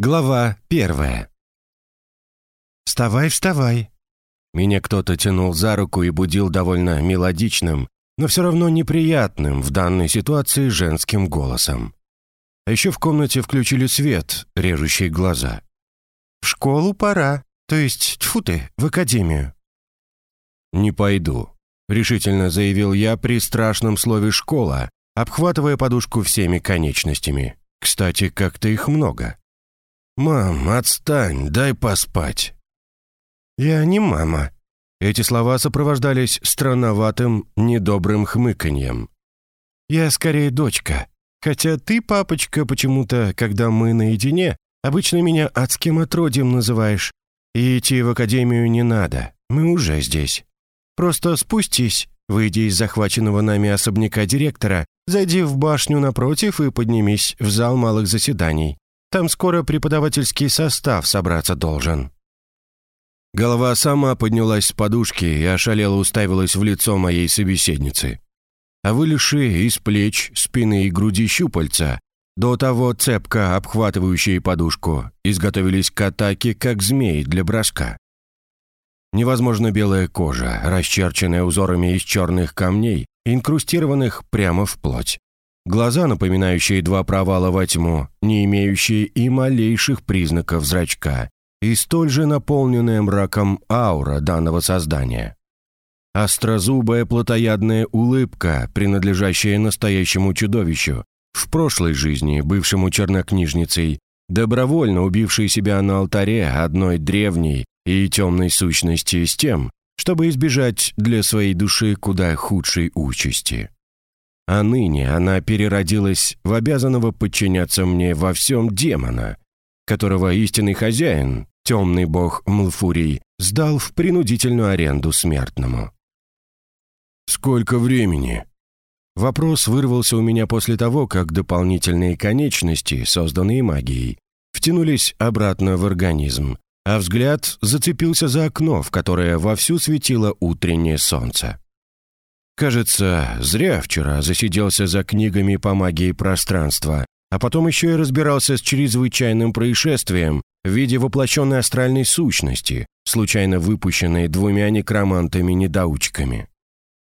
Глава первая. «Вставай, вставай!» Меня кто-то тянул за руку и будил довольно мелодичным, но все равно неприятным в данной ситуации женским голосом. А еще в комнате включили свет, режущий глаза. «В школу пора, то есть, тьфу ты, в академию». «Не пойду», — решительно заявил я при страшном слове «школа», обхватывая подушку всеми конечностями. Кстати, как-то их много. «Мам, отстань, дай поспать». «Я не мама». Эти слова сопровождались странноватым, недобрым хмыканьем. «Я скорее дочка. Хотя ты, папочка, почему-то, когда мы наедине, обычно меня адским отродьем называешь. И идти в академию не надо, мы уже здесь. Просто спустись, выйди из захваченного нами особняка директора, зайди в башню напротив и поднимись в зал малых заседаний. Там скоро преподавательский состав собраться должен». Голова сама поднялась с подушки и ошалело уставилась в лицо моей собеседницы. А вылезшие из плеч, спины и груди щупальца, до того цепко обхватывающие подушку, изготовились к атаке, как змей для броска. Невозможно белая кожа, расчерченная узорами из черных камней, инкрустированных прямо в плоть. Глаза, напоминающие два провала во тьму, не имеющие и малейших признаков зрачка, и столь же наполненная мраком аура данного создания. Острозубая плотоядная улыбка, принадлежащая настоящему чудовищу, в прошлой жизни бывшему чернокнижницей, добровольно убившей себя на алтаре одной древней и темной сущности с тем, чтобы избежать для своей души куда худшей участи. А ныне она переродилась в обязанного подчиняться мне во всем демона, которого истинный хозяин, темный бог Млфурий, сдал в принудительную аренду смертному. «Сколько времени?» Вопрос вырвался у меня после того, как дополнительные конечности, созданные магией, втянулись обратно в организм, а взгляд зацепился за окно, в которое вовсю светило утреннее солнце. Кажется, зря вчера засиделся за книгами по магии пространства, а потом еще и разбирался с чрезвычайным происшествием в виде воплощенной астральной сущности, случайно выпущенной двумя некромантами-недоучками.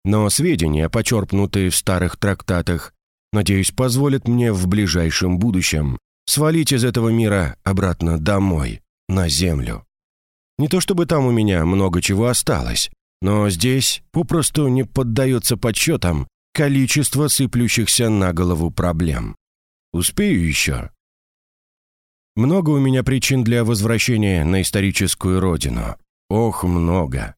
Но сведения, почерпнутые в старых трактатах, надеюсь, позволят мне в ближайшем будущем свалить из этого мира обратно домой, на Землю. Не то чтобы там у меня много чего осталось, но здесь попросту не поддается подсчетам количество сыплющихся на голову проблем. Успею еще? Много у меня причин для возвращения на историческую родину. Ох, много.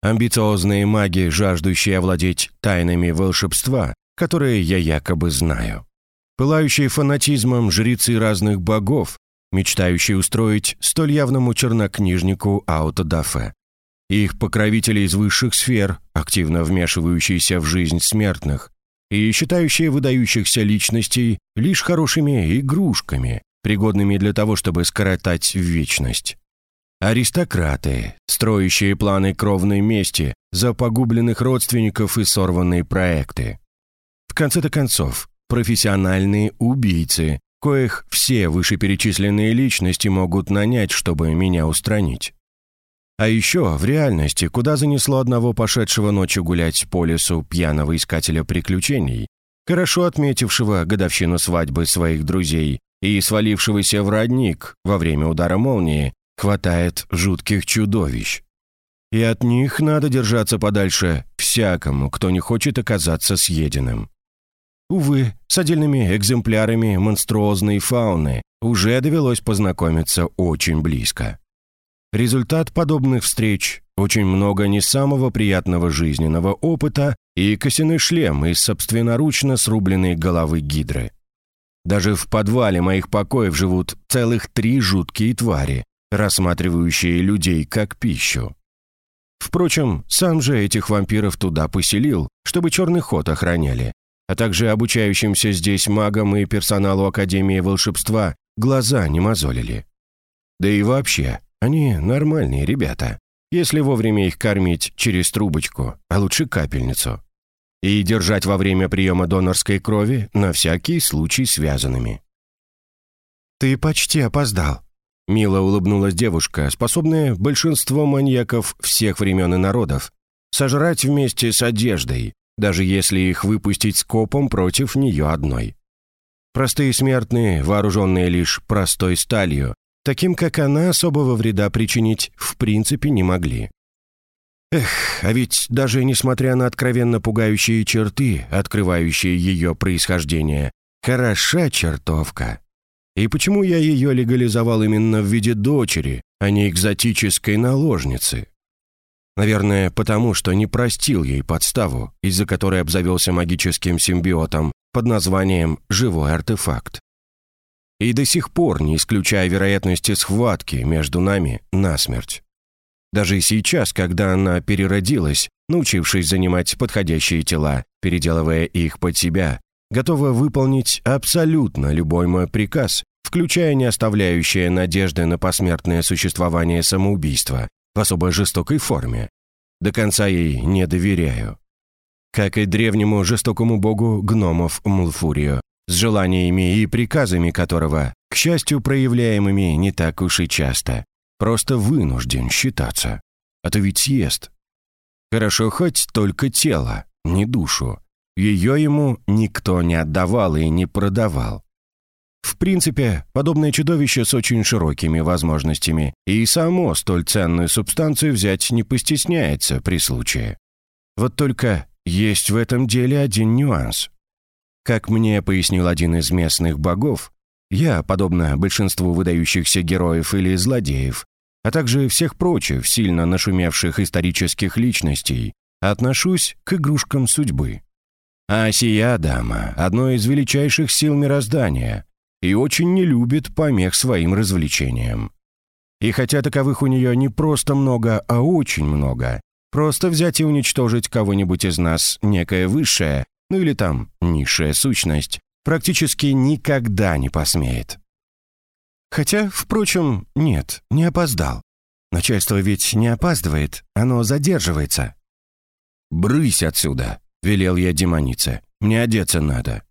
Амбициозные маги, жаждущие овладеть тайнами волшебства, которые я якобы знаю. Пылающие фанатизмом жрецы разных богов, мечтающие устроить столь явному чернокнижнику аутодафе их покровители из высших сфер, активно вмешивающиеся в жизнь смертных, и считающие выдающихся личностей лишь хорошими игрушками, пригодными для того, чтобы скоротать вечность. Аристократы, строящие планы кровной мести за погубленных родственников и сорванные проекты. В конце-то концов, профессиональные убийцы, коих все вышеперечисленные личности могут нанять, чтобы меня устранить. А еще в реальности, куда занесло одного пошедшего ночью гулять по лесу пьяного искателя приключений, хорошо отметившего годовщину свадьбы своих друзей и свалившегося в родник во время удара молнии, хватает жутких чудовищ. И от них надо держаться подальше всякому, кто не хочет оказаться съеденным. Увы, с отдельными экземплярами монструозной фауны уже довелось познакомиться очень близко. Результат подобных встреч – очень много не самого приятного жизненного опыта и косяный шлем из собственноручно срубленной головы гидры. Даже в подвале моих покоев живут целых три жуткие твари, рассматривающие людей как пищу. Впрочем, сам же этих вампиров туда поселил, чтобы черный ход охраняли, а также обучающимся здесь магам и персоналу Академии волшебства глаза не мозолили. Да и вообще, они нормальные ребята, если вовремя их кормить через трубочку, а лучше капельницу. И держать во время приема донорской крови на всякий случай связанными. «Ты почти опоздал», — мило улыбнулась девушка, способная большинство маньяков всех времен и народов сожрать вместе с одеждой, даже если их выпустить скопом против нее одной. Простые смертные, вооруженные лишь простой сталью, таким как она, особого вреда причинить в принципе не могли. Эх, а ведь даже несмотря на откровенно пугающие черты, открывающие ее происхождение, хороша чертовка. И почему я ее легализовал именно в виде дочери, а не экзотической наложницы? Наверное, потому что не простил ей подставу, из-за которой обзавелся магическим симбиотом под названием «живой артефакт». И до сих пор не исключая вероятности схватки между нами насмерть. Даже сейчас, когда она переродилась, научившись занимать подходящие тела, переделывая их под себя, готова выполнить абсолютно любой мой приказ, включая не оставляющее надежды на посмертное существование самоубийства в особо жестокой форме. До конца ей не доверяю. Как и древнему жестокому богу гномов Мулфурио, с желаниями и приказами которого, к счастью, проявляемыми не так уж и часто, просто вынужден считаться. А то ведь съест. Хорошо хоть только тело, не душу. Ее ему никто не отдавал и не продавал. В принципе, подобное чудовище с очень широкими возможностями и само столь ценную субстанцию взять не постесняется при случае. Вот только есть в этом деле один нюанс. Как мне пояснил один из местных богов, я, подобно большинству выдающихся героев или злодеев, а также всех прочих сильно нашумевших исторических личностей, отношусь к игрушкам судьбы. А сия дама – одно из величайших сил мироздания и очень не любит помех своим развлечениям. И хотя таковых у нее не просто много, а очень много, просто взять и уничтожить кого-нибудь из нас некая высшая, ну или там низшая сущность, практически никогда не посмеет. Хотя, впрочем, нет, не опоздал. Начальство ведь не опаздывает, оно задерживается. «Брысь отсюда!» — велел я демонице. «Мне одеться надо».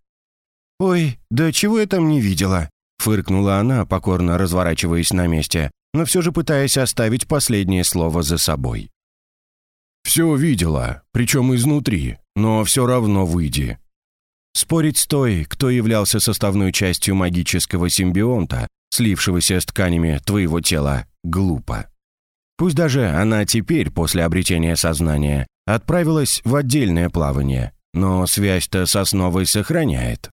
«Ой, да чего я там не видела?» — фыркнула она, покорно разворачиваясь на месте, но все же пытаясь оставить последнее слово за собой. «Все видела, причем изнутри, но все равно выйди». Спорить с той, кто являлся составной частью магического симбионта, слившегося с тканями твоего тела, глупо. Пусть даже она теперь, после обретения сознания, отправилась в отдельное плавание, но связь-то с основой сохраняет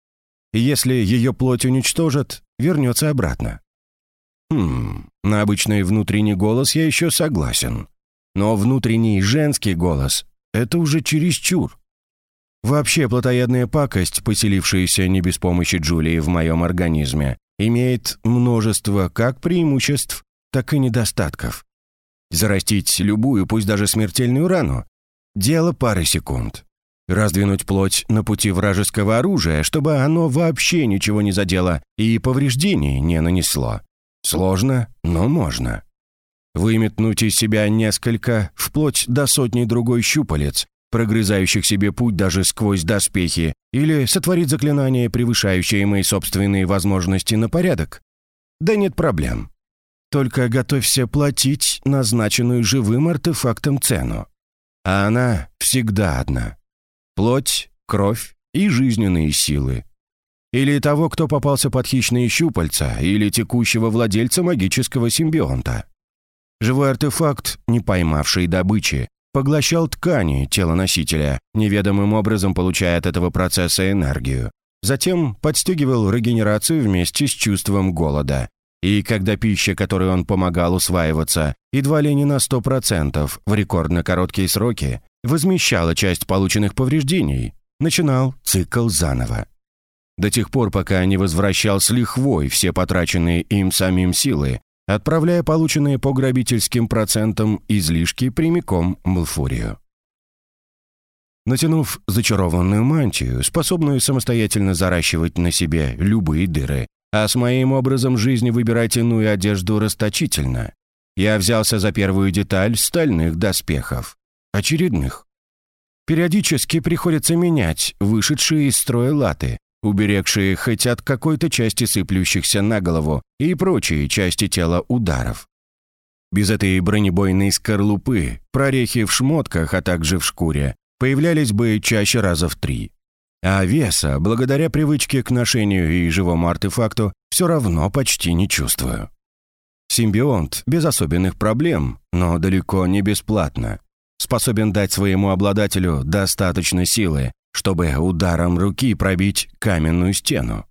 если ее плоть уничтожат, вернется обратно. Хм, на обычный внутренний голос я еще согласен. Но внутренний женский голос — это уже чересчур. Вообще, плотоядная пакость, поселившаяся не без помощи Джулии в моем организме, имеет множество как преимуществ, так и недостатков. Зарастить любую, пусть даже смертельную рану — дело пары секунд. Раздвинуть плоть на пути вражеского оружия, чтобы оно вообще ничего не задело и повреждений не нанесло. Сложно, но можно. Выметнуть из себя несколько, вплоть до сотни другой щупалец, прогрызающих себе путь даже сквозь доспехи, или сотворить заклинание, превышающее мои собственные возможности на порядок? Да нет проблем. Только готовься платить назначенную живым артефактом цену. А она всегда одна. Плоть, кровь и жизненные силы. Или того, кто попался под хищные щупальца, или текущего владельца магического симбионта. Живой артефакт, не поймавший добычи, поглощал ткани тела носителя, неведомым образом получая от этого процесса энергию. Затем подстегивал регенерацию вместе с чувством голода. И когда пища, которой он помогал усваиваться, едва ли не на 100% в рекордно короткие сроки, возмещала часть полученных повреждений, начинал цикл заново. До тех пор, пока не возвращал с лихвой все потраченные им самим силы, отправляя полученные по грабительским процентам излишки прямиком Малфурию. Натянув зачарованную мантию, способную самостоятельно заращивать на себе любые дыры, а с моим образом жизни выбирать иную одежду расточительно, я взялся за первую деталь стальных доспехов очередных. Периодически приходится менять вышедшие из строя латы, уберегшие хоть от какой-то части сыплющихся на голову и прочие части тела ударов. Без этой бронебойной скорлупы, прорехи в шмотках, а также в шкуре, появлялись бы чаще раза в три. А веса, благодаря привычке к ношению и живому артефакту, все равно почти не чувствую. Симбионт без особенных проблем, но далеко не бесплатно. Способен дать своему обладателю достаточно силы, чтобы ударом руки пробить каменную стену.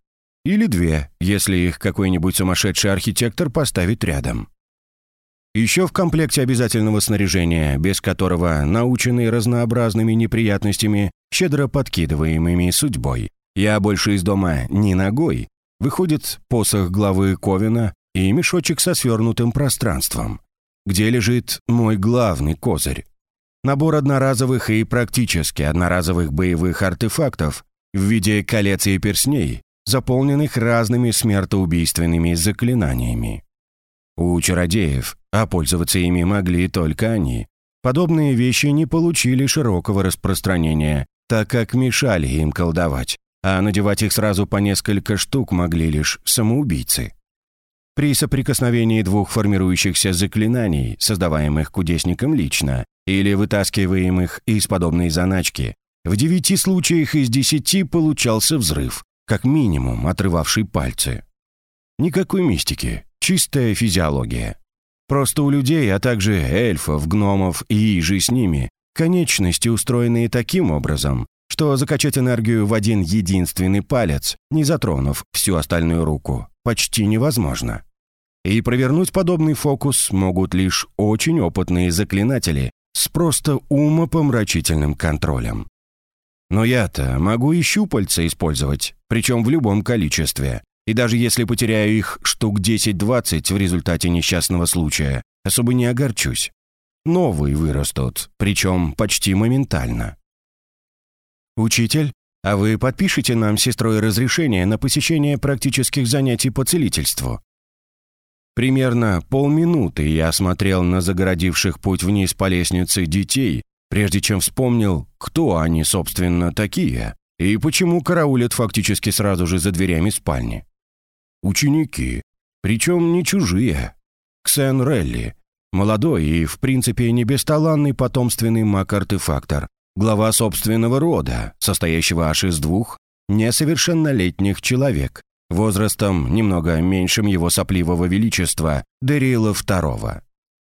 Или две, если их какой-нибудь сумасшедший архитектор поставит рядом. Еще в комплекте обязательного снаряжения, без которого, наученный разнообразными неприятностями, щедро подкидываемыми судьбой, я больше из дома не ногой, выходит посох главы Ковина и мешочек со свернутым пространством, где лежит мой главный козырь Набор одноразовых и практически одноразовых боевых артефактов в виде колец и персней, заполненных разными смертоубийственными заклинаниями. У чародеев, а пользоваться ими могли только они, подобные вещи не получили широкого распространения, так как мешали им колдовать, а надевать их сразу по несколько штук могли лишь самоубийцы. При соприкосновении двух формирующихся заклинаний, создаваемых кудесником лично, или вытаскиваемых из подобной заначки, в девяти случаях из десяти получался взрыв, как минимум отрывавший пальцы. Никакой мистики, чистая физиология. Просто у людей, а также эльфов, гномов и иже с ними, конечности устроены таким образом, что закачать энергию в один единственный палец, не затронув всю остальную руку, почти невозможно. И провернуть подобный фокус могут лишь очень опытные заклинатели с просто умопомрачительным контролем. Но я-то могу и щупальца использовать, причем в любом количестве. И даже если потеряю их штук 10-20 в результате несчастного случая, особо не огорчусь. Новые вырастут, причем почти моментально. «Учитель, а вы подпишите нам сестрой разрешение на посещение практических занятий по целительству?» Примерно полминуты я смотрел на загородивших путь вниз по лестнице детей, прежде чем вспомнил, кто они, собственно, такие, и почему караулят фактически сразу же за дверями спальни. Ученики, причем не чужие. Ксен Релли, молодой и, в принципе, не бесталанный потомственный маг-артефактор, глава собственного рода, состоящего аж из двух несовершеннолетних человек, возрастом немного меньшим его сопливого величества Дерила II.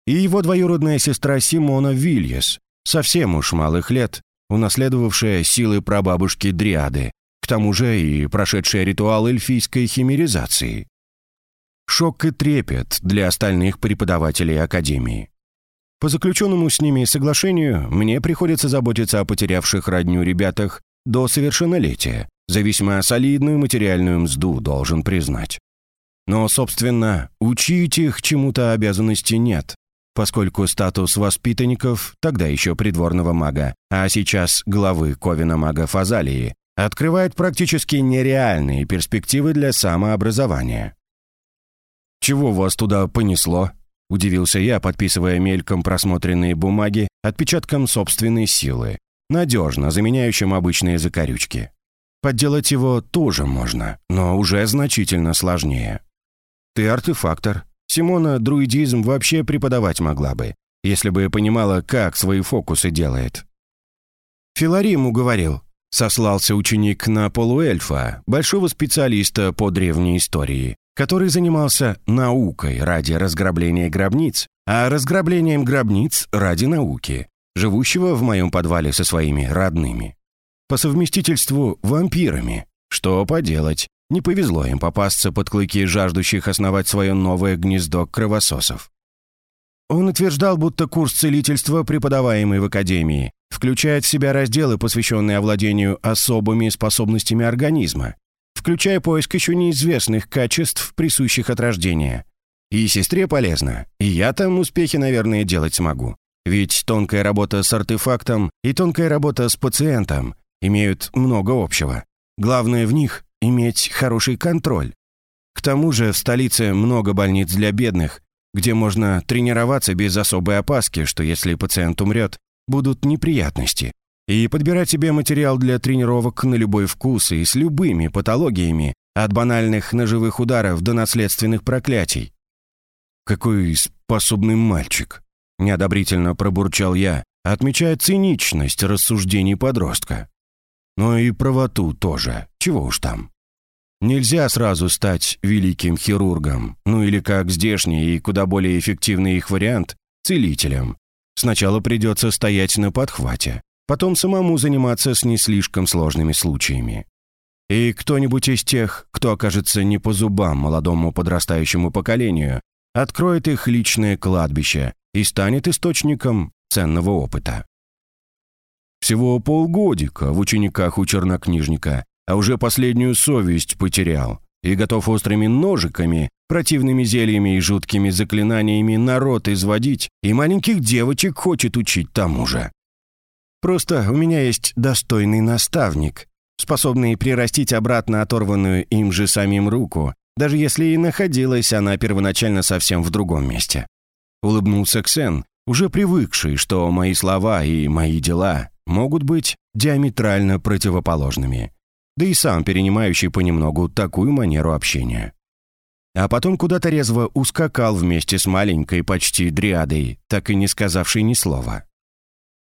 И его двоюродная сестра Симона Вильес, совсем уж малых лет, унаследовавшая силы прабабушки Дриады, к тому же и прошедшая ритуал эльфийской химеризации. Шок и трепет для остальных преподавателей Академии. По заключенному с ними соглашению мне приходится заботиться о потерявших родню ребятах до совершеннолетия, за весьма солидную материальную мзду, должен признать. Но, собственно, учить их чему-то обязанности нет, поскольку статус воспитанников, тогда еще придворного мага, а сейчас главы Ковина мага Фазалии, открывает практически нереальные перспективы для самообразования. «Чего вас туда понесло?» – удивился я, подписывая мельком просмотренные бумаги отпечатком собственной силы, надежно заменяющим обычные закорючки. Подделать его тоже можно, но уже значительно сложнее. Ты артефактор. Симона друидизм вообще преподавать могла бы, если бы понимала, как свои фокусы делает. Филарим уговорил. Сослался ученик на полуэльфа, большого специалиста по древней истории, который занимался наукой ради разграбления гробниц, а разграблением гробниц ради науки, живущего в моем подвале со своими родными. По совместительству вампирами. Что поделать, не повезло им попасться под клыки жаждущих основать свое новое гнездо кровососов. Он утверждал, будто курс целительства, преподаваемый в Академии, включает в себя разделы, посвященные овладению особыми способностями организма, включая поиск еще неизвестных качеств, присущих от рождения. И сестре полезно, и я там успехи, наверное, делать смогу. Ведь тонкая работа с артефактом и тонкая работа с пациентом имеют много общего. Главное в них – иметь хороший контроль. К тому же в столице много больниц для бедных, где можно тренироваться без особой опаски, что если пациент умрет, будут неприятности. и подбирать себе материал для тренировок на любой вкус и с любыми патологиями, от банальных ножевых ударов до наследственных проклятий. «Какой способный мальчик!» — неодобрительно пробурчал я, отмечая циничность рассуждений подростка. Но и правоту тоже, чего уж там. Нельзя сразу стать великим хирургом, ну или как здешний и куда более эффективный их вариант – целителем. Сначала придется стоять на подхвате, потом самому заниматься с не слишком сложными случаями. И кто-нибудь из тех, кто окажется не по зубам молодому подрастающему поколению, откроет их личное кладбище и станет источником ценного опыта. Всего полгодика в учениках у чернокнижника, а уже последнюю совесть потерял и готов острыми ножиками, противными зельями и жуткими заклинаниями народ изводить, и маленьких девочек хочет учить тому же. Просто у меня есть достойный наставник, способный прирастить обратно оторванную им же самим руку, даже если и находилась она первоначально совсем в другом месте. Улыбнулся Ксен, уже привыкший, что мои слова и мои дела могут быть диаметрально противоположными, да и сам перенимающий понемногу такую манеру общения. А потом куда-то резво ускакал вместе с маленькой почти дриадой, так и не сказавшей ни слова.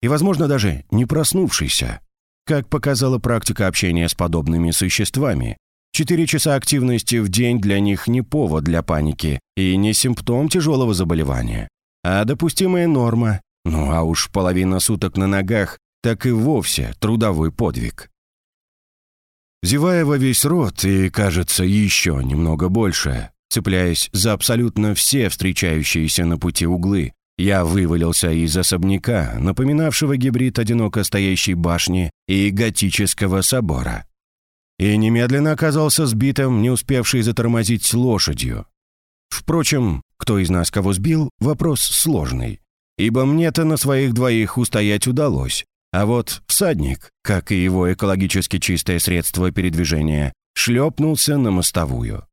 И, возможно, даже не проснувшийся. Как показала практика общения с подобными существами, Четыре часа активности в день для них не повод для паники и не симптом тяжелого заболевания, а допустимая норма. Ну а уж половина суток на ногах так и вовсе трудовой подвиг. Зевая во весь рот и, кажется, еще немного больше, цепляясь за абсолютно все встречающиеся на пути углы, я вывалился из особняка, напоминавшего гибрид одиноко стоящей башни и готического собора и немедленно оказался сбитым, не успевший затормозить лошадью. Впрочем, кто из нас кого сбил, вопрос сложный, ибо мне-то на своих двоих устоять удалось, а вот всадник, как и его экологически чистое средство передвижения, шлепнулся на мостовую.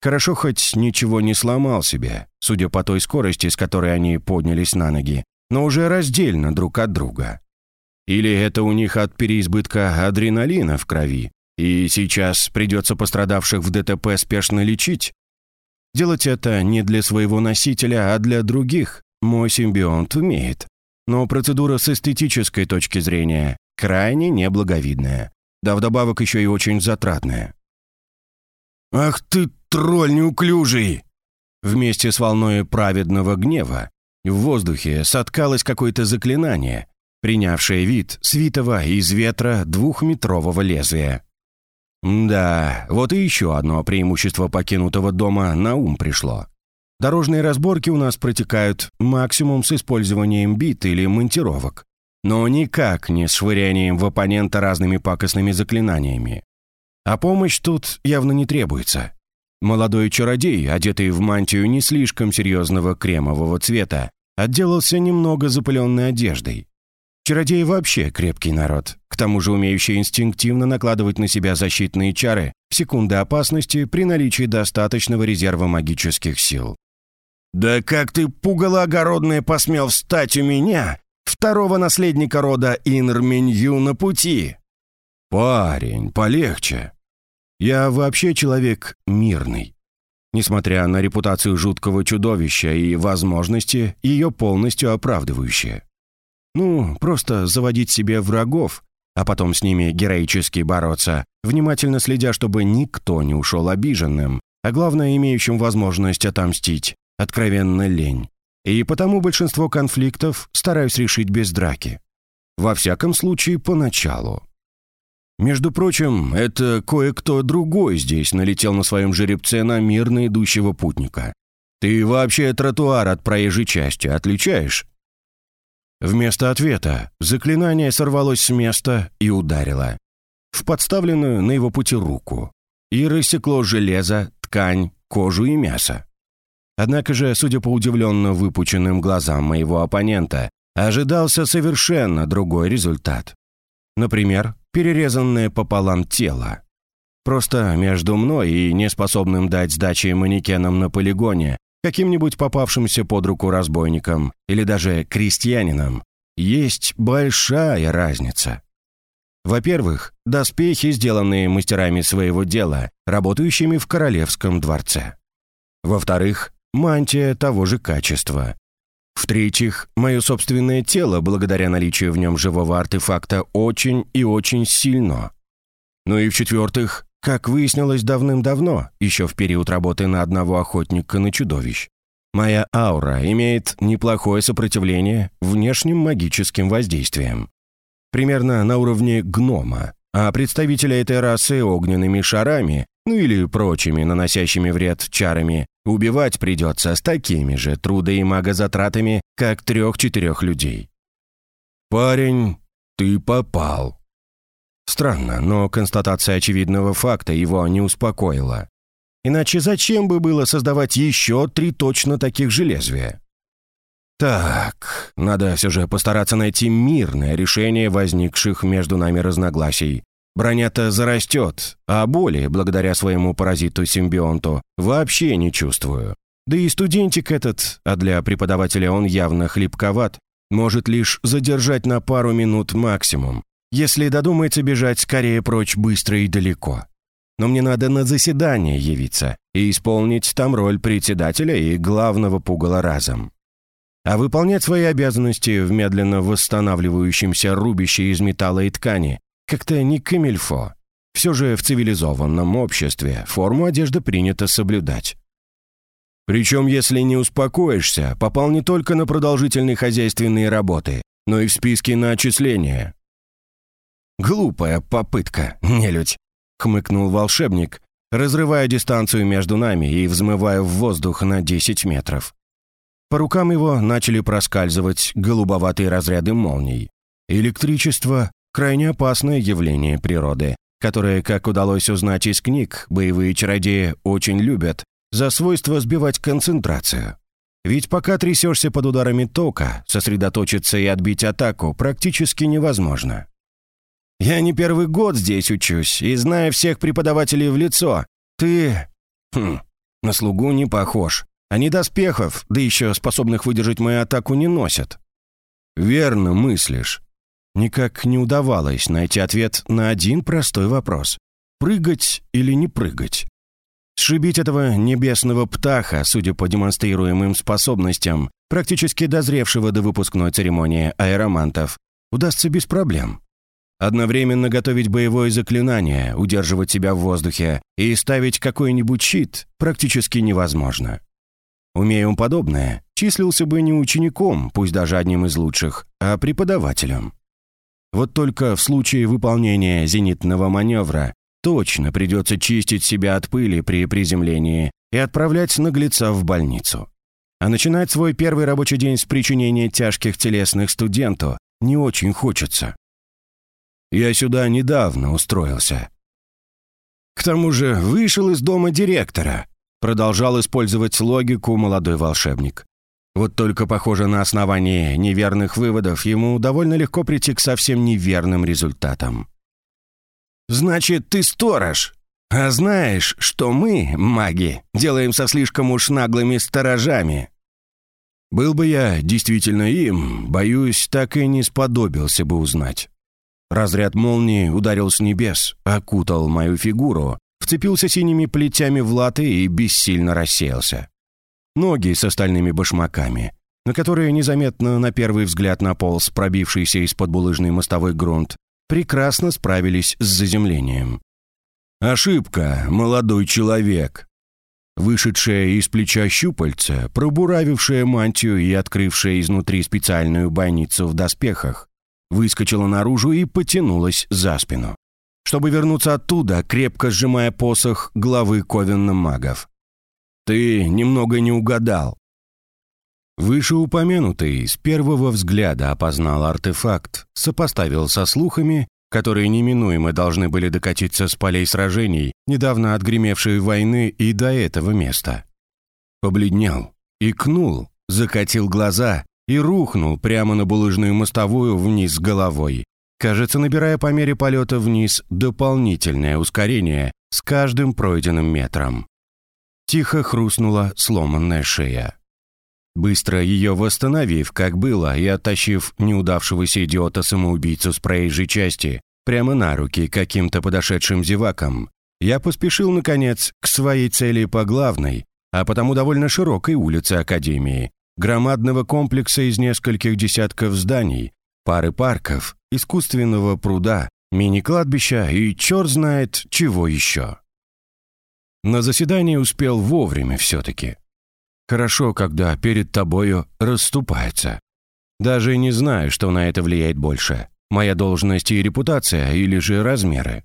Хорошо хоть ничего не сломал себе, судя по той скорости, с которой они поднялись на ноги, но уже раздельно друг от друга. Или это у них от переизбытка адреналина в крови, и сейчас придется пострадавших в ДТП спешно лечить? Делать это не для своего носителя, а для других мой симбионт умеет. Но процедура с эстетической точки зрения крайне неблаговидная. Да вдобавок еще и очень затратная. «Ах ты, тролль неуклюжий!» Вместе с волной праведного гнева в воздухе соткалось какое-то заклинание, принявшее вид свитого из ветра двухметрового лезвия. Да, вот и еще одно преимущество покинутого дома на ум пришло. Дорожные разборки у нас протекают максимум с использованием бит или монтировок, но никак не с швырянием в оппонента разными пакостными заклинаниями. А помощь тут явно не требуется. Молодой чародей, одетый в мантию не слишком серьезного кремового цвета, отделался немного запыленной одеждой. Чародеи вообще крепкий народ, к тому же умеющий инстинктивно накладывать на себя защитные чары в секунды опасности при наличии достаточного резерва магических сил. «Да как ты, пугало огородное, посмел встать у меня, второго наследника рода Инрменью на пути?» «Парень, полегче. Я вообще человек мирный. Несмотря на репутацию жуткого чудовища и возможности, ее полностью оправдывающие. Ну, просто заводить себе врагов, а потом с ними героически бороться, внимательно следя, чтобы никто не ушел обиженным, а главное, имеющим возможность отомстить, откровенно лень. И потому большинство конфликтов стараюсь решить без драки. Во всяком случае, поначалу. Между прочим, это кое-кто другой здесь налетел на своем жеребце на мирно идущего путника. Ты вообще тротуар от проезжей части отличаешь? Вместо ответа заклинание сорвалось с места и ударило. В подставленную на его пути руку. И рассекло железо, ткань, кожу и мясо. Однако же, судя по удивленно выпученным глазам моего оппонента, ожидался совершенно другой результат. Например, перерезанное пополам тело. Просто между мной и неспособным дать сдачи манекеном на полигоне каким-нибудь попавшимся под руку разбойником или даже крестьянином, есть большая разница. Во-первых, доспехи, сделанные мастерами своего дела, работающими в королевском дворце. Во-вторых, мантия того же качества. В-третьих, мое собственное тело, благодаря наличию в нем живого артефакта, очень и очень сильно. Ну и в-четвертых, как выяснилось давным-давно, еще в период работы на одного охотника на чудовищ, моя аура имеет неплохое сопротивление внешним магическим воздействиям. Примерно на уровне гнома, а представителя этой расы огненными шарами, ну или прочими наносящими вред чарами, убивать придется с такими же трудо- и магозатратами, как трех-четырех людей. «Парень, ты попал». Странно, но констатация очевидного факта его не успокоила. Иначе зачем бы было создавать еще три точно таких же лезвия? Так, надо все же постараться найти мирное решение возникших между нами разногласий. Броня-то зарастет, а боли, благодаря своему паразиту-симбионту, вообще не чувствую. Да и студентик этот, а для преподавателя он явно хлипковат, может лишь задержать на пару минут максимум, если додумается бежать скорее прочь быстро и далеко. Но мне надо на заседание явиться и исполнить там роль председателя и главного пугала разом а выполнять свои обязанности в медленно восстанавливающемся рубище из металла и ткани как-то не камильфо. Все же в цивилизованном обществе форму одежды принято соблюдать. Причем, если не успокоишься, попал не только на продолжительные хозяйственные работы, но и в списки на отчисления. «Глупая попытка, нелюдь», — хмыкнул волшебник, разрывая дистанцию между нами и взмывая в воздух на 10 метров. По рукам его начали проскальзывать голубоватые разряды молний. Электричество – крайне опасное явление природы, которое, как удалось узнать из книг, боевые чародеи очень любят за свойство сбивать концентрацию. Ведь пока трясешься под ударами тока, сосредоточиться и отбить атаку практически невозможно. «Я не первый год здесь учусь и знаю всех преподавателей в лицо. Ты...» «Хм, на слугу не похож. Они доспехов, да еще способных выдержать мою атаку, не носят». «Верно мыслишь». Никак не удавалось найти ответ на один простой вопрос. Прыгать или не прыгать? Сшибить этого небесного птаха, судя по демонстрируемым способностям, практически дозревшего до выпускной церемонии аэромантов, удастся без проблем. Одновременно готовить боевое заклинание, удерживать себя в воздухе и ставить какой-нибудь щит практически невозможно. Умея он подобное, числился бы не учеником, пусть даже одним из лучших, а преподавателем. Вот только в случае выполнения зенитного маневра точно придется чистить себя от пыли при приземлении и отправлять наглеца в больницу. А начинать свой первый рабочий день с причинения тяжких телесных студенту не очень хочется. Я сюда недавно устроился. К тому же вышел из дома директора, Продолжал использовать логику молодой волшебник. Вот только, похоже, на основании неверных выводов ему довольно легко прийти к совсем неверным результатам. «Значит, ты сторож. А знаешь, что мы, маги, делаем со слишком уж наглыми сторожами?» «Был бы я действительно им, боюсь, так и не сподобился бы узнать». Разряд молнии ударил с небес, окутал мою фигуру, вцепился синими плетями в латы и бессильно рассеялся. Ноги с остальными башмаками, на которые незаметно на первый взгляд наполз пробившийся из-под булыжной мостовой грунт, прекрасно справились с заземлением. «Ошибка, молодой человек!» Вышедшая из плеча щупальца, пробуравившая мантию и открывшая изнутри специальную бойницу в доспехах, выскочила наружу и потянулась за спину чтобы вернуться оттуда, крепко сжимая посох главы Ковенна магов. «Ты немного не угадал». Вышеупомянутый с первого взгляда опознал артефакт, сопоставил со слухами, которые неминуемо должны были докатиться с полей сражений, недавно отгремевшей войны и до этого места. Побледнел, икнул, закатил глаза и рухнул прямо на булыжную мостовую вниз головой, кажется, набирая по мере полета вниз дополнительное ускорение с каждым пройденным метром. Тихо хрустнула сломанная шея. Быстро ее восстановив, как было, и оттащив неудавшегося идиота-самоубийцу с проезжей части, прямо на руки каким-то подошедшим зевакам, я поспешил, наконец, к своей цели по главной, а потому довольно широкой улице Академии, громадного комплекса из нескольких десятков зданий, пары парков, искусственного пруда, мини-кладбища и черт знает чего еще. На заседание успел вовремя все-таки. Хорошо, когда перед тобою расступается. Даже не знаю, что на это влияет больше. Моя должность и репутация или же размеры.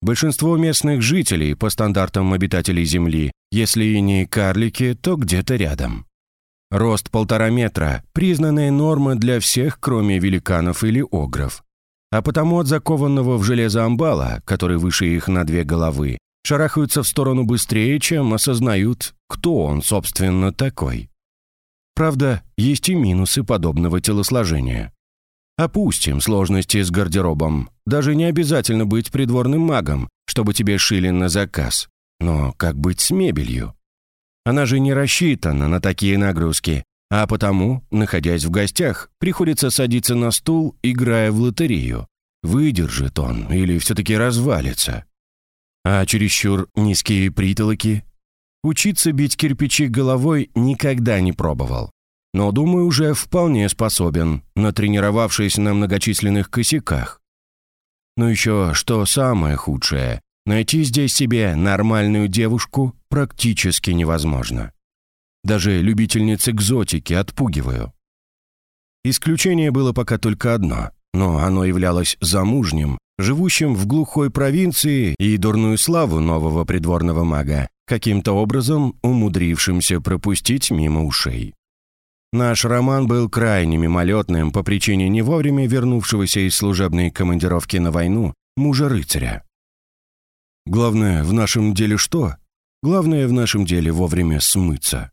Большинство местных жителей по стандартам обитателей Земли, если и не карлики, то где-то рядом. Рост полтора метра – признанная норма для всех, кроме великанов или огров. А потому от закованного в железо амбала, который выше их на две головы, шарахаются в сторону быстрее, чем осознают, кто он, собственно, такой. Правда, есть и минусы подобного телосложения. Опустим сложности с гардеробом. Даже не обязательно быть придворным магом, чтобы тебе шили на заказ. Но как быть с мебелью? Она же не рассчитана на такие нагрузки, а потому, находясь в гостях, приходится садиться на стул, играя в лотерею. Выдержит он или все-таки развалится? А чересчур низкие притолоки? Учиться бить кирпичи головой никогда не пробовал но, думаю, уже вполне способен, натренировавшись на многочисленных косяках. Но еще, что самое худшее, найти здесь себе нормальную девушку практически невозможно. Даже любительниц экзотики отпугиваю. Исключение было пока только одно, но оно являлось замужним, живущим в глухой провинции и дурную славу нового придворного мага, каким-то образом умудрившимся пропустить мимо ушей. Наш роман был крайне мимолетным по причине не вовремя вернувшегося из служебной командировки на войну мужа-рыцаря. Главное в нашем деле что? Главное в нашем деле вовремя смыться.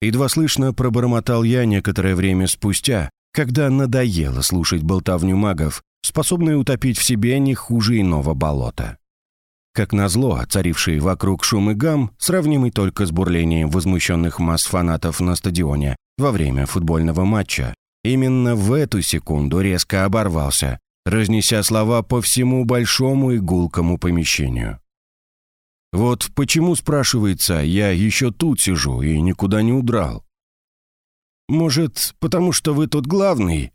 Едва слышно пробормотал я некоторое время спустя, когда надоело слушать болтовню магов, способные утопить в себе не хуже иного болота. Как назло, царивший вокруг шум и гам, сравнимый только с бурлением возмущенных масс фанатов на стадионе во время футбольного матча, именно в эту секунду резко оборвался, разнеся слова по всему большому и гулкому помещению. Вот почему, спрашивается, я еще тут сижу и никуда не удрал. «Может, потому что вы тут главный?»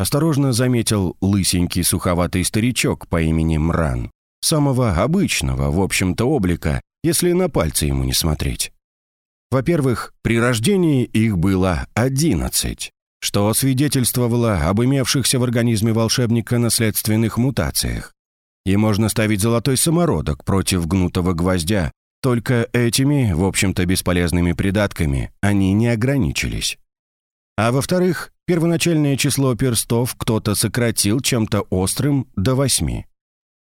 Осторожно заметил лысенький суховатый старичок по имени Мран самого обычного, в общем-то, облика, если на пальцы ему не смотреть. Во-первых, при рождении их было одиннадцать, что свидетельствовало об имевшихся в организме волшебника наследственных мутациях. И можно ставить золотой самородок против гнутого гвоздя, только этими, в общем-то, бесполезными придатками они не ограничились. А во-вторых, первоначальное число перстов кто-то сократил чем-то острым до восьми.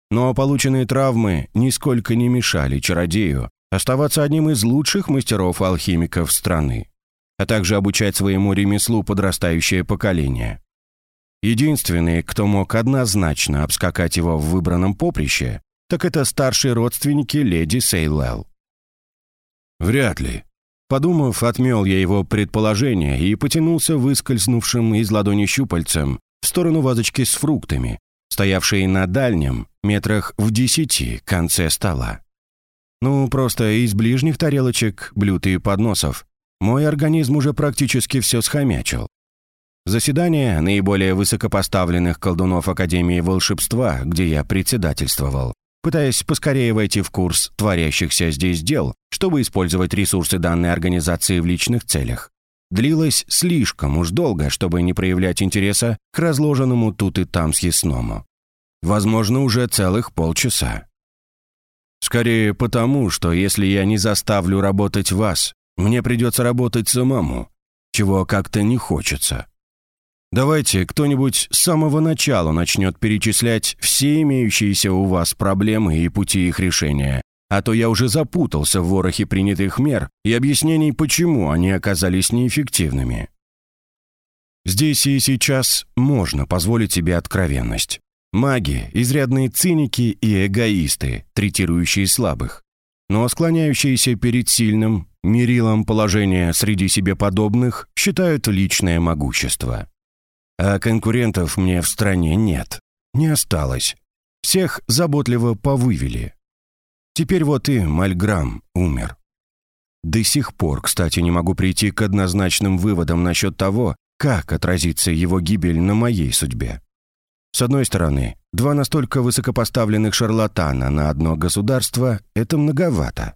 Но полученные травмы нисколько не мешали чародею оставаться одним из лучших мастеров-алхимиков страны, а также обучать своему ремеслу подрастающее поколение. Единственный, кто мог однозначно обскакать его в выбранном поприще, так это старшие родственники леди Сейлел. «Вряд ли». Подумав, отмел я его предположение и потянулся выскользнувшим из ладони щупальцем в сторону вазочки с фруктами, стоявшей на дальнем, метрах в десяти, конце стола. Ну, просто из ближних тарелочек, блюд и подносов мой организм уже практически все схомячил. Заседание наиболее высокопоставленных колдунов Академии волшебства, где я председательствовал, пытаясь поскорее войти в курс творящихся здесь дел, чтобы использовать ресурсы данной организации в личных целях, длилось слишком уж долго, чтобы не проявлять интереса к разложенному тут и там съестному. Возможно, уже целых полчаса. Скорее потому, что если я не заставлю работать вас, мне придется работать самому, чего как-то не хочется. Давайте кто-нибудь с самого начала начнет перечислять все имеющиеся у вас проблемы и пути их решения, а то я уже запутался в ворохе принятых мер и объяснений, почему они оказались неэффективными. Здесь и сейчас можно позволить себе откровенность. Маги – изрядные циники и эгоисты, третирующие слабых, но склоняющиеся перед сильным, мерилом положения среди себе подобных, считают личное могущество. А конкурентов мне в стране нет. Не осталось. Всех заботливо повывели. Теперь вот и Мальграм умер. До сих пор, кстати, не могу прийти к однозначным выводам насчет того, как отразится его гибель на моей судьбе. С одной стороны, два настолько высокопоставленных шарлатана на одно государство – это многовато.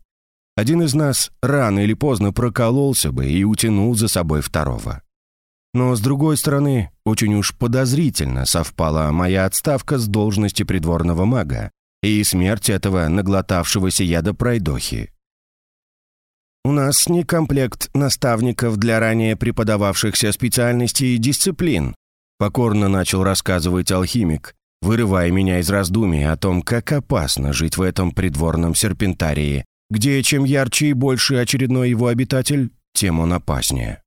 Один из нас рано или поздно прокололся бы и утянул за собой второго. Но, с другой стороны, очень уж подозрительно совпала моя отставка с должности придворного мага и смерть этого наглотавшегося яда пройдохи. «У нас не комплект наставников для ранее преподававшихся специальностей и дисциплин», покорно начал рассказывать алхимик, вырывая меня из раздумий о том, как опасно жить в этом придворном серпентарии, где чем ярче и больше очередной его обитатель, тем он опаснее.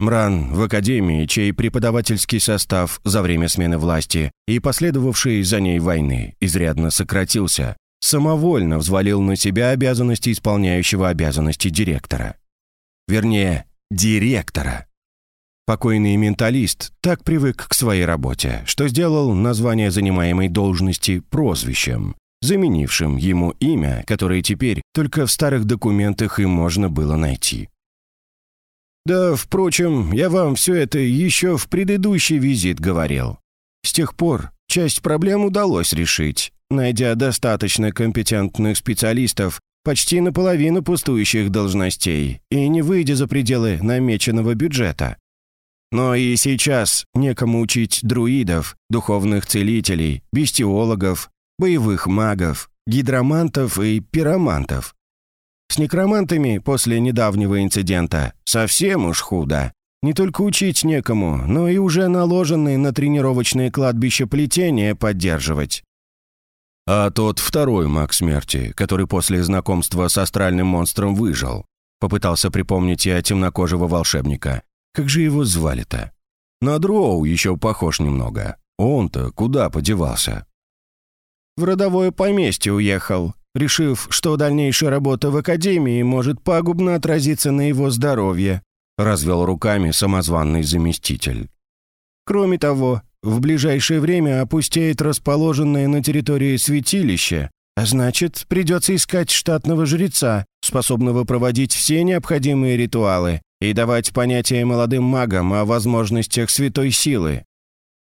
Мран в академии, чей преподавательский состав за время смены власти и последовавшей за ней войны изрядно сократился, самовольно взвалил на себя обязанности исполняющего обязанности директора. Вернее, директора. Покойный менталист так привык к своей работе, что сделал название занимаемой должности прозвищем, заменившим ему имя, которое теперь только в старых документах и можно было найти. «Да, впрочем, я вам все это еще в предыдущий визит говорил. С тех пор часть проблем удалось решить, найдя достаточно компетентных специалистов почти наполовину пустующих должностей и не выйдя за пределы намеченного бюджета. Но и сейчас некому учить друидов, духовных целителей, бестиологов, боевых магов, гидромантов и пиромантов. С некромантами после недавнего инцидента совсем уж худо. Не только учить некому, но и уже наложенные на тренировочные кладбища плетения поддерживать. А тот второй маг смерти, который после знакомства с астральным монстром выжил, попытался припомнить я темнокожего волшебника. Как же его звали-то? На Дроу еще похож немного. Он-то куда подевался? В родовое поместье уехал, решив, что дальнейшая работа в академии может пагубно отразиться на его здоровье, развел руками самозванный заместитель. Кроме того, в ближайшее время опустеет расположенное на территории святилище, а значит, придется искать штатного жреца, способного проводить все необходимые ритуалы, и давать понятие молодым магам о возможностях святой силы.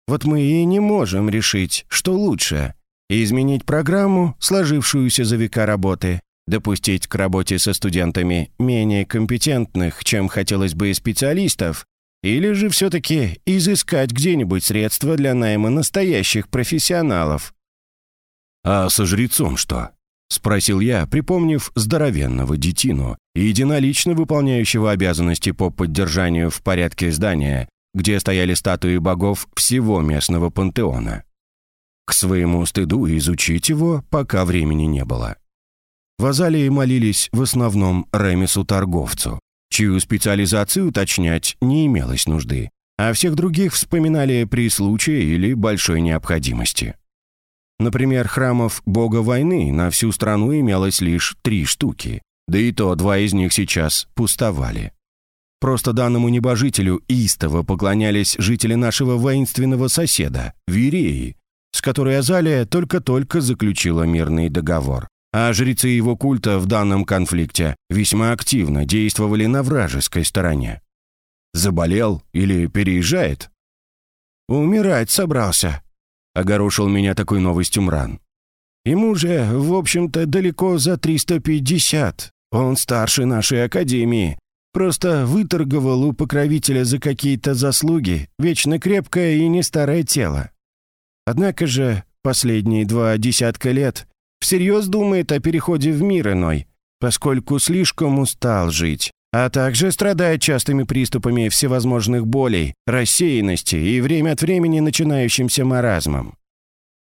Вот мы и не можем решить, что лучше – изменить программу, сложившуюся за века работы, допустить к работе со студентами менее компетентных, чем хотелось бы специалистов, или же все-таки изыскать где-нибудь средства для найма настоящих профессионалов. «А со жрецом что?» — спросил я, припомнив здоровенного детину, единолично выполняющего обязанности по поддержанию в порядке здания, где стояли статуи богов всего местного пантеона. К своему стыду изучить его пока времени не было. В Азалии молились в основном Ремису-торговцу, чью специализацию уточнять не имелось нужды, а всех других вспоминали при случае или большой необходимости. Например, храмов бога войны на всю страну имелось лишь три штуки, да и то два из них сейчас пустовали. Просто данному небожителю истово поклонялись жители нашего воинственного соседа, Виреи, с которой Азалия только-только заключила мирный договор. А жрецы его культа в данном конфликте весьма активно действовали на вражеской стороне. Заболел или переезжает? «Умирать собрался», огорошил меня такой новостью Мран. Ему же, в общем-то, далеко за 350. Он старше нашей академии. Просто выторговал у покровителя за какие-то заслуги вечно крепкое и не старое тело. Однако же последние два десятка лет всерьез думает о переходе в мир иной, поскольку слишком устал жить, а также страдает частыми приступами всевозможных болей, рассеянности и время от времени начинающимся маразмом.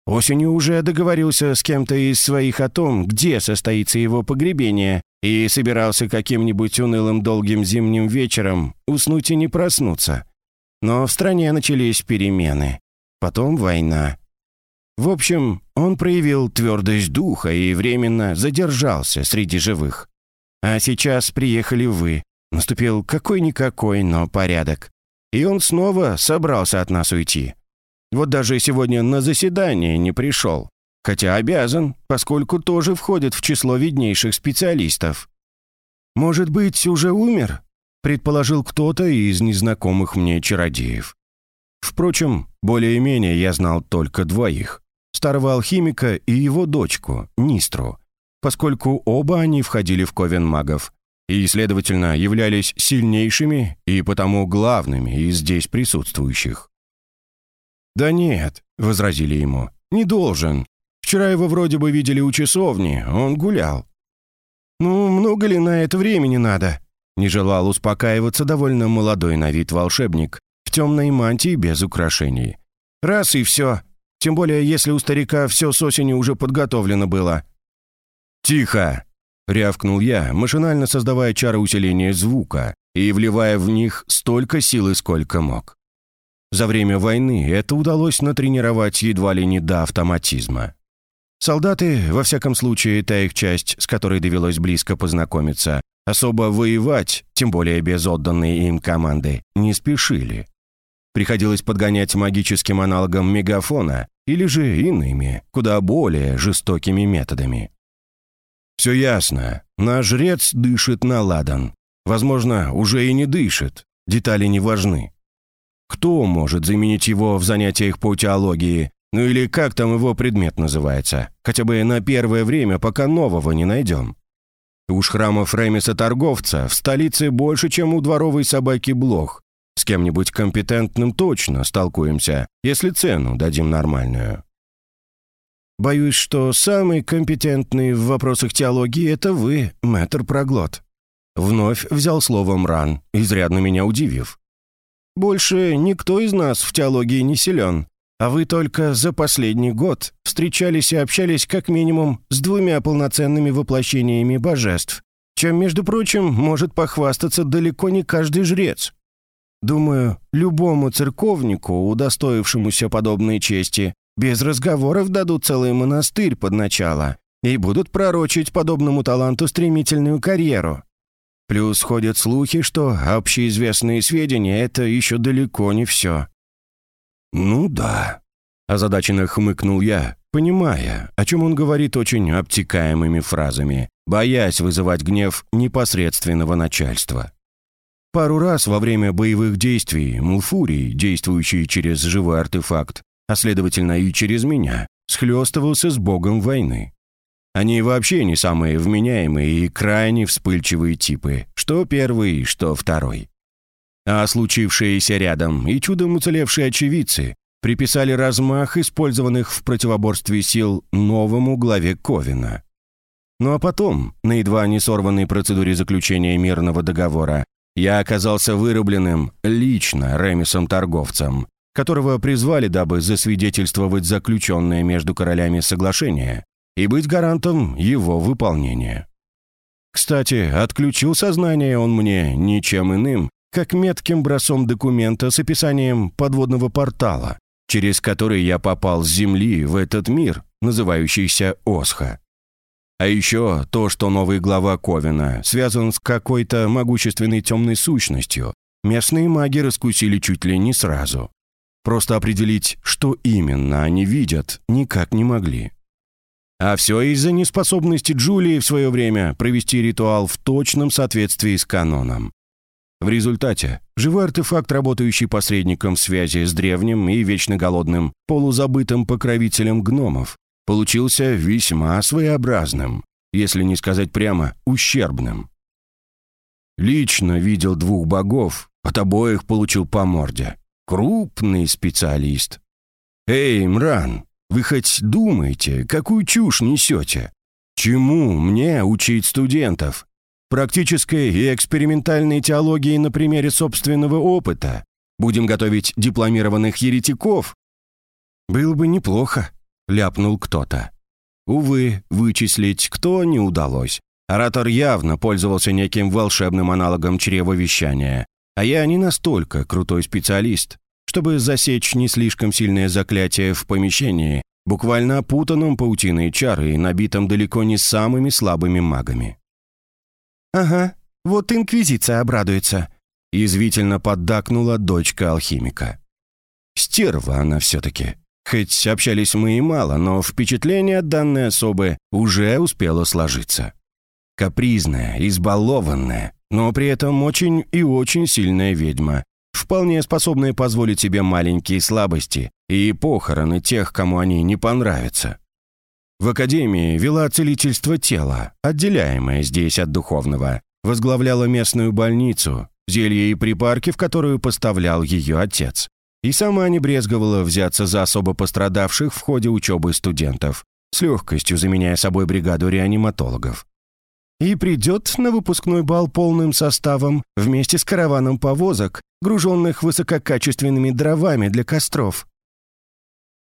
Осенью уже договорился с кем-то из своих о том, где состоится его погребение, и собирался каким-нибудь унылым долгим зимним вечером уснуть и не проснуться. Но в стране начались перемены. Потом война. В общем, он проявил твердость духа и временно задержался среди живых. А сейчас приехали вы. Наступил какой-никакой, но порядок. И он снова собрался от нас уйти. Вот даже сегодня на заседание не пришел. хотя обязан, поскольку тоже входит в число виднейших специалистов. «Может быть, уже умер?» — предположил кто-то из незнакомых мне чародеев. Впрочем, более-менее я знал только двоих — старого алхимика и его дочку, Нистру, поскольку оба они входили в ковен магов и, следовательно, являлись сильнейшими и потому главными из здесь присутствующих. «Да нет», — возразили ему, — «не должен. Вчера его вроде бы видели у часовни, он гулял». «Ну, много ли на это времени надо?» Не желал успокаиваться довольно молодой на вид волшебник темной мантии без украшений. «Раз и все. Тем более, если у старика все с осени уже подготовлено было». «Тихо!» — рявкнул я, машинально создавая чары усиления звука и вливая в них столько силы, сколько мог. За время войны это удалось натренировать едва ли не до автоматизма. Солдаты, во всяком случае, та их часть, с которой довелось близко познакомиться, особо воевать, тем более без отданной им команды, не спешили. Приходилось подгонять магическим аналогом мегафона или же иными, куда более жестокими методами. Все ясно. Наш жрец дышит на ладан. Возможно, уже и не дышит. Детали не важны. Кто может заменить его в занятиях по теологии, ну или как там его предмет называется, хотя бы на первое время, пока нового не найдем? Уж храмов Ремиса-торговца в столице больше, чем у дворовой собаки Блох. С кем-нибудь компетентным точно столкуемся, если цену дадим нормальную. «Боюсь, что самый компетентный в вопросах теологии — это вы, мэтр Проглот». Вновь взял слово Мран, изрядно меня удивив. Больше никто из нас в теологии не силен, а вы только за последний год встречались и общались как минимум с двумя полноценными воплощениями божеств, чем, между прочим, может похвастаться далеко не каждый жрец. Думаю, любому церковнику, удостоившемуся подобной чести, без разговоров дадут целый монастырь под начало и будут пророчить подобному таланту стремительную карьеру. Плюс ходят слухи, что общеизвестные сведения — это еще далеко не все. «Ну да», — озадаченно хмыкнул я, понимая, о чем он говорит очень обтекаемыми фразами, боясь вызывать гнев непосредственного начальства. Пару раз во время боевых действий Мулфурий, действующий через живой артефакт, а следовательно и через меня, схлестывался с богом войны. Они вообще не самые вменяемые и крайне вспыльчивые типы, что первый, что второй. А случившиеся рядом и чудом уцелевшие очевидцы приписали размах использованных в противоборстве сил новому главе Ковина. Ну а потом, на едва не сорванной процедуре заключения мирного договора, я оказался вырубленным лично Ремисом-торговцем, которого призвали, дабы засвидетельствовать заключенное между королями соглашение и быть гарантом его выполнения. Кстати, отключил сознание он мне ничем иным, как метким бросом документа с описанием подводного портала, через который я попал с Земли в этот мир, называющийся Осха. А еще то, что новый глава Ковина связан с какой-то могущественной темной сущностью, местные маги раскусили чуть ли не сразу. Просто определить, что именно они видят, никак не могли. А все из-за неспособности Джулии в свое время провести ритуал в точном соответствии с каноном. В результате живой артефакт, работающий посредником связи с древним и вечно голодным, полузабытым покровителем гномов, получился весьма своеобразным, если не сказать прямо ущербным. Лично видел двух богов, от обоих получил по морде. Крупный специалист. «Эй, Мран, вы хоть думаете, какую чушь несете? Чему мне учить студентов? Практической и экспериментальной теологии на примере собственного опыта? Будем готовить дипломированных еретиков? Было бы неплохо, ляпнул кто-то. Увы, вычислить кто не удалось. Оратор явно пользовался неким волшебным аналогом чревовещания, а я не настолько крутой специалист, чтобы засечь не слишком сильное заклятие в помещении, буквально опутанном паутиной чары и набитом далеко не самыми слабыми магами. «Ага, вот Инквизиция обрадуется», — язвительно поддакнула дочка алхимика. «Стерва она все-таки. Хоть общались мы и мало, но впечатление от данной особы уже успело сложиться. Капризная, избалованная, но при этом очень и очень сильная ведьма, вполне способная позволить себе маленькие слабости и похороны тех, кому они не понравятся. В академии вела целительство тела, отделяемое здесь от духовного, возглавляла местную больницу, зелья и припарки, в которую поставлял ее отец. И сама не брезговала взяться за особо пострадавших в ходе учебы студентов, с легкостью заменяя собой бригаду реаниматологов. И придет на выпускной бал полным составом вместе с караваном повозок, груженных высококачественными дровами для костров.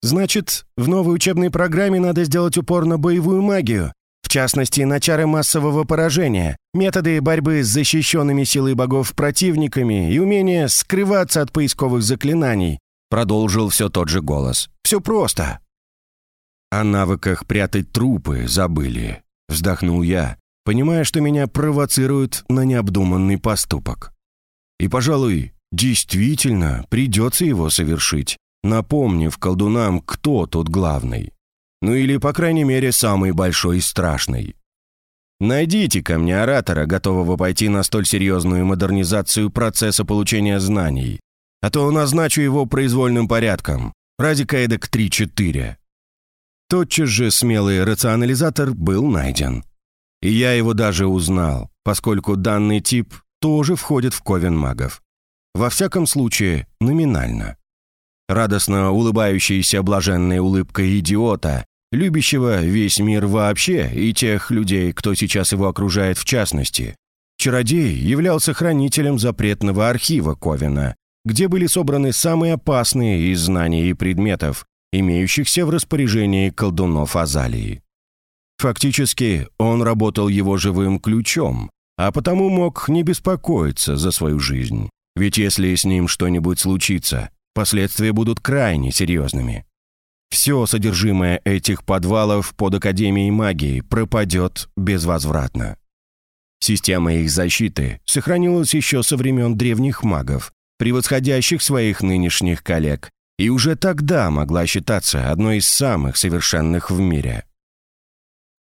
Значит, в новой учебной программе надо сделать упор на боевую магию, частности, на чары массового поражения, методы борьбы с защищенными силой богов противниками и умение скрываться от поисковых заклинаний, продолжил все тот же голос. Все просто. О навыках прятать трупы забыли, вздохнул я, понимая, что меня провоцируют на необдуманный поступок. И, пожалуй, действительно придется его совершить, напомнив колдунам, кто тут главный. Ну или, по крайней мере, самый большой и страшный. Найдите ко мне оратора, готового пойти на столь серьезную модернизацию процесса получения знаний, а то назначу его произвольным порядком, ради каэдок 3-4. Тотчас же смелый рационализатор был найден. И я его даже узнал, поскольку данный тип тоже входит в ковен магов. Во всяком случае, номинально. Радостно улыбающаяся блаженной улыбкой идиота, любящего весь мир вообще и тех людей, кто сейчас его окружает в частности. Чародей являлся хранителем запретного архива Ковина, где были собраны самые опасные из знаний и предметов, имеющихся в распоряжении колдунов Азалии. Фактически, он работал его живым ключом, а потому мог не беспокоиться за свою жизнь. Ведь если с ним что-нибудь случится, последствия будут крайне серьезными. Все содержимое этих подвалов под Академией магии пропадет безвозвратно. Система их защиты сохранилась еще со времен древних магов, превосходящих своих нынешних коллег, и уже тогда могла считаться одной из самых совершенных в мире.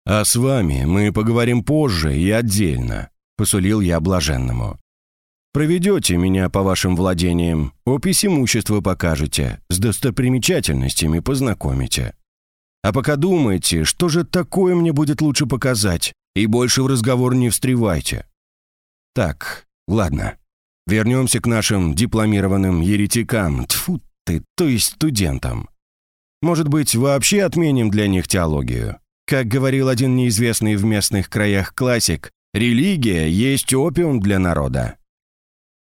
«А с вами мы поговорим позже и отдельно», — посулил я блаженному. Проведете меня по вашим владениям, опись имущества покажете, с достопримечательностями познакомите. А пока думайте, что же такое мне будет лучше показать, и больше в разговор не встревайте. Так, ладно. Вернемся к нашим дипломированным еретикам, тьфу ты, то есть студентам. Может быть, вообще отменим для них теологию? Как говорил один неизвестный в местных краях классик, религия есть опиум для народа.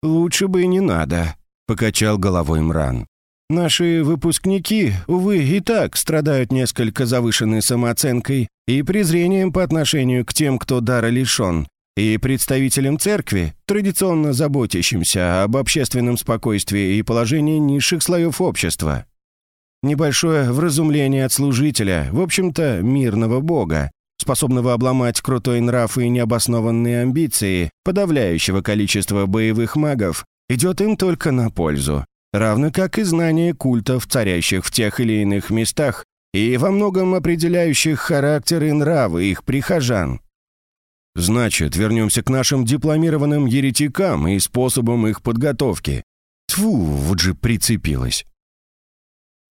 «Лучше бы и не надо», — покачал головой Мран. «Наши выпускники, увы, и так страдают несколько завышенной самооценкой и презрением по отношению к тем, кто дара лишен, и представителям церкви, традиционно заботящимся об общественном спокойствии и положении низших слоев общества. Небольшое вразумление от служителя, в общем-то, мирного бога, способного обломать крутой нрав и необоснованные амбиции подавляющего количества боевых магов, идет им только на пользу, равно как и знание культов, царящих в тех или иных местах и во многом определяющих характер и нравы их прихожан. Значит, вернемся к нашим дипломированным еретикам и способам их подготовки. Тьфу, вот же прицепилась.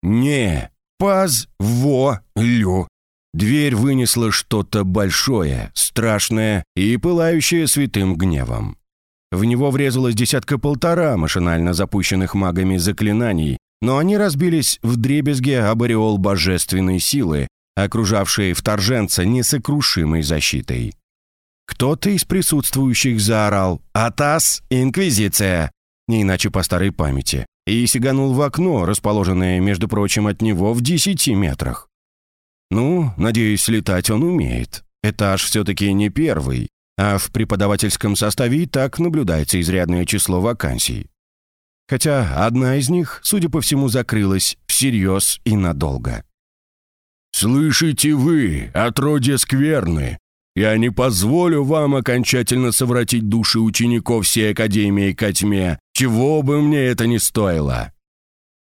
Не, паз, во, лю, Дверь вынесла что-то большое, страшное и пылающее святым гневом. В него врезалось десятка-полтора машинально запущенных магами заклинаний, но они разбились в дребезге об ореол божественной силы, окружавшей вторженца несокрушимой защитой. Кто-то из присутствующих заорал «Атас! Инквизиция!» не иначе по старой памяти, и сиганул в окно, расположенное, между прочим, от него в десяти метрах. Ну, надеюсь, летать он умеет. Этаж все-таки не первый, а в преподавательском составе и так наблюдается изрядное число вакансий. Хотя одна из них, судя по всему, закрылась всерьез и надолго. «Слышите вы, отродье скверны! Я не позволю вам окончательно совратить души учеников всей Академии ко тьме, чего бы мне это ни стоило!»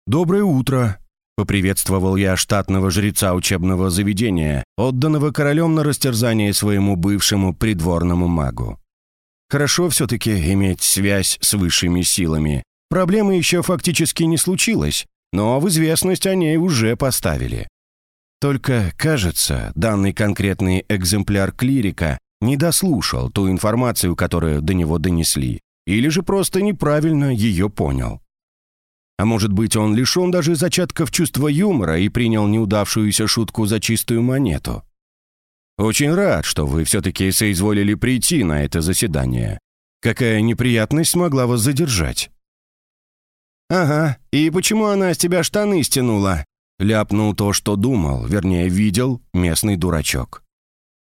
«Доброе утро!» Поприветствовал я штатного жреца учебного заведения, отданного королем на растерзание своему бывшему придворному магу. Хорошо все-таки иметь связь с высшими силами. Проблемы еще фактически не случилось, но в известность о ней уже поставили. Только, кажется, данный конкретный экземпляр клирика не дослушал ту информацию, которую до него донесли, или же просто неправильно ее понял. А может быть, он лишен даже зачатков чувства юмора и принял неудавшуюся шутку за чистую монету. Очень рад, что вы все-таки соизволили прийти на это заседание. Какая неприятность смогла вас задержать? «Ага, и почему она с тебя штаны стянула?» Ляпнул то, что думал, вернее, видел местный дурачок.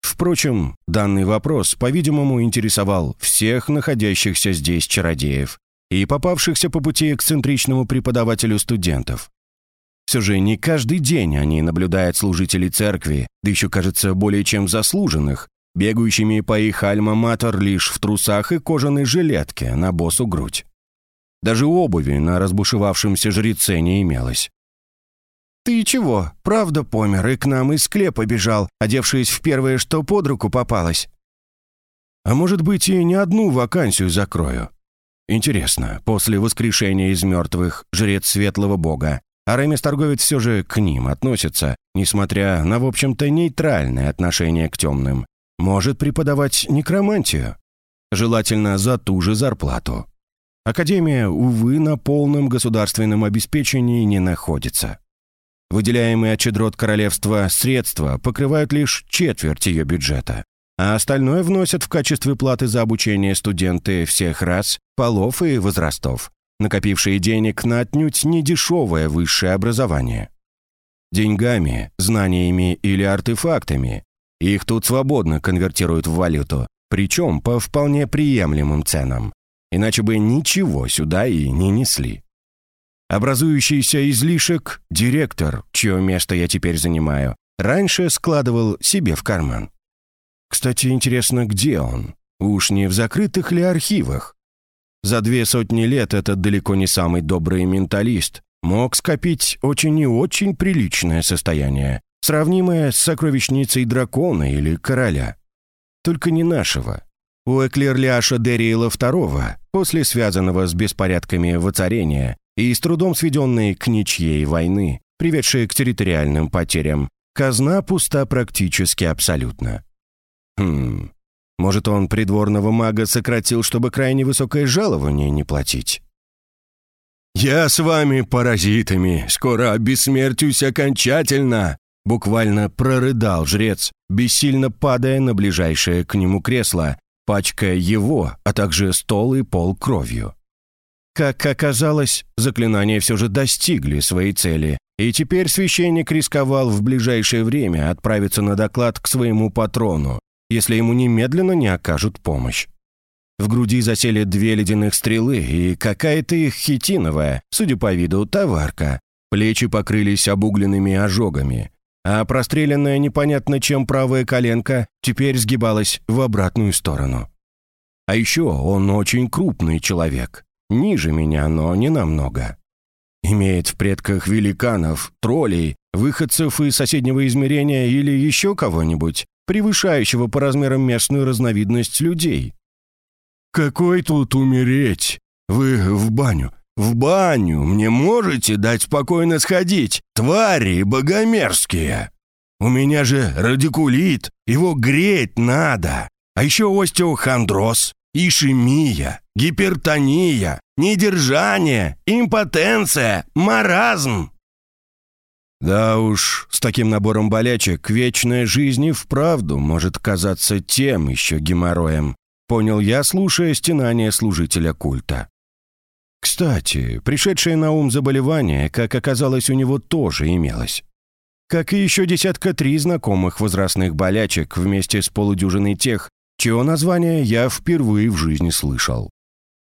Впрочем, данный вопрос, по-видимому, интересовал всех находящихся здесь чародеев и попавшихся по пути эксцентричному преподавателю студентов. Все же не каждый день они наблюдают служителей церкви, да еще, кажется, более чем заслуженных, бегающими по их альма-матер лишь в трусах и кожаной жилетке на босу грудь. Даже обуви на разбушевавшемся жреце не имелось. «Ты чего? Правда помер и к нам из склепа бежал, одевшись в первое, что под руку попалось?» «А может быть, и не одну вакансию закрою?» «Интересно, после воскрешения из мертвых жрец светлого бога, Аремис-торговец все же к ним относится, несмотря на, в общем-то, нейтральное отношение к темным, может преподавать некромантию, желательно за ту же зарплату. Академия, увы, на полном государственном обеспечении не находится. Выделяемые от щедрот королевства средства покрывают лишь четверть ее бюджета, а остальное вносят в качестве платы за обучение студенты всех рас, полов и возрастов, накопившие денег на отнюдь недешевое высшее образование. Деньгами, знаниями или артефактами их тут свободно конвертируют в валюту, причем по вполне приемлемым ценам. Иначе бы ничего сюда и не несли. Образующийся излишек директор, чье место я теперь занимаю, раньше складывал себе в карман. Кстати, интересно, где он? Уж не в закрытых ли архивах? За две сотни лет этот далеко не самый добрый менталист мог скопить очень и очень приличное состояние, сравнимое с сокровищницей дракона или короля. Только не нашего. У Эклерляша Дериэла II, после связанного с беспорядками воцарения, и с трудом сведенной к ничьей войны, приведшей к территориальным потерям, казна пуста практически абсолютно. Хм, может, он придворного мага сократил, чтобы крайне высокое жалование не платить? «Я с вами, паразитами, скоро обессмертюсь окончательно!» Буквально прорыдал жрец, бессильно падая на ближайшее к нему кресло, пачкая его, а также стол и пол кровью. Как оказалось, заклинания все же достигли своей цели, и теперь священник рисковал в ближайшее время отправиться на доклад к своему патрону, если ему немедленно не окажут помощь. В груди засели две ледяных стрелы и какая-то их хитиновая, судя по виду, товарка. Плечи покрылись обугленными ожогами, а простреленная непонятно чем правая коленка теперь сгибалась в обратную сторону. А еще он очень крупный человек. Ниже меня, но не намного. Имеет в предках великанов, троллей, выходцев из соседнего измерения или еще кого-нибудь, превышающего по размерам местную разновидность людей. «Какой тут умереть? Вы в баню, в баню мне можете дать спокойно сходить, твари богомерзкие? У меня же радикулит, его греть надо, а еще остеохондроз, ишемия, гипертония, недержание, импотенция, маразм. Да уж, с таким набором болячек вечная жизнь и вправду может казаться тем еще геморроем, понял я, слушая стенание служителя культа. Кстати, пришедшее на ум заболевание, как оказалось, у него тоже имелось. Как и еще десятка три знакомых возрастных болячек вместе с полудюжиной тех, чье название я впервые в жизни слышал.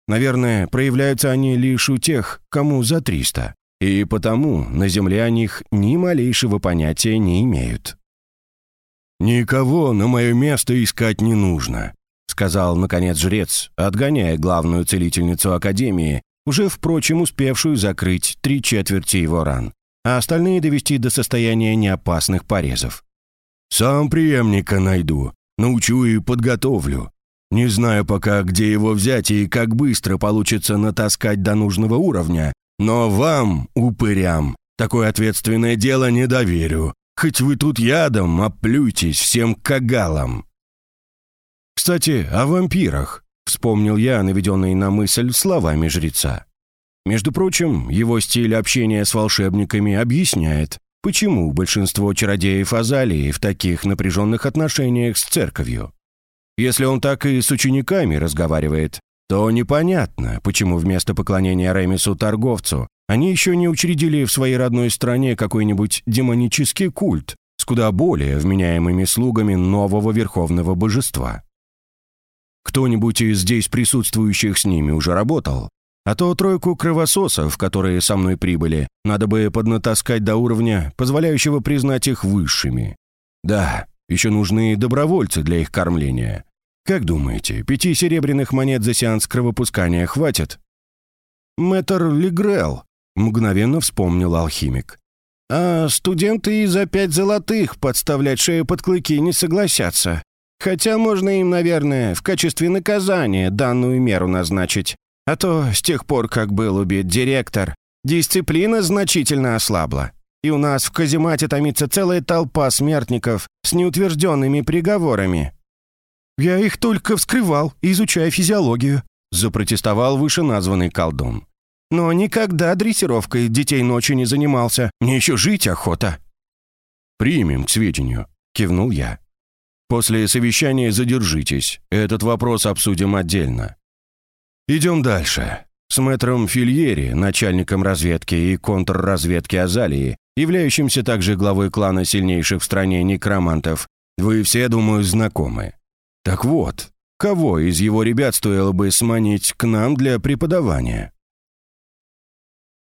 Наверное, проявляются они лишь у тех, кому за 300, и потому на Земле о них ни малейшего понятия не имеют. «Никого на мое место искать не нужно», — сказал, наконец, жрец, отгоняя главную целительницу Академии, уже, впрочем, успевшую закрыть три четверти его ран, а остальные довести до состояния неопасных порезов. «Сам преемника найду, научу и подготовлю. Не знаю пока, где его взять и как быстро получится натаскать до нужного уровня, но вам, упырям, такое ответственное дело не доверю. Хоть вы тут ядом оплюйтесь всем кагалам». «Кстати, о вампирах», — вспомнил я наведенные на мысль словами жреца. Между прочим, его стиль общения с волшебниками объясняет, почему большинство чародеев Азалии в таких напряженных отношениях с церковью. Если он так и с учениками разговаривает, то непонятно, почему вместо поклонения Ремису-торговцу они еще не учредили в своей родной стране какой-нибудь демонический культ с куда более вменяемыми слугами нового верховного божества. Кто-нибудь из здесь присутствующих с ними уже работал, а то тройку кровососов, которые со мной прибыли, надо бы поднатаскать до уровня, позволяющего признать их высшими. Да, еще нужны добровольцы для их кормления. Как думаете, пяти серебряных монет за сеанс кровопускания хватит? Мэтр Легрел, мгновенно вспомнил алхимик. А студенты и за пять золотых подставлять шею под клыки не согласятся. Хотя можно им, наверное, в качестве наказания данную меру назначить. А то с тех пор, как был убит директор, дисциплина значительно ослабла. И у нас в каземате томится целая толпа смертников с неутвержденными приговорами. «Я их только вскрывал, изучая физиологию», запротестовал вышеназванный колдун. «Но никогда дрессировкой детей ночью не занимался. Мне еще жить охота». «Примем к сведению», — кивнул я. «После совещания задержитесь. Этот вопрос обсудим отдельно. Идем дальше. С мэтром Фильери, начальником разведки и контрразведки Азалии, являющимся также главой клана сильнейших в стране некромантов, вы все, думаю, знакомы. Так вот, кого из его ребят стоило бы сманить к нам для преподавания?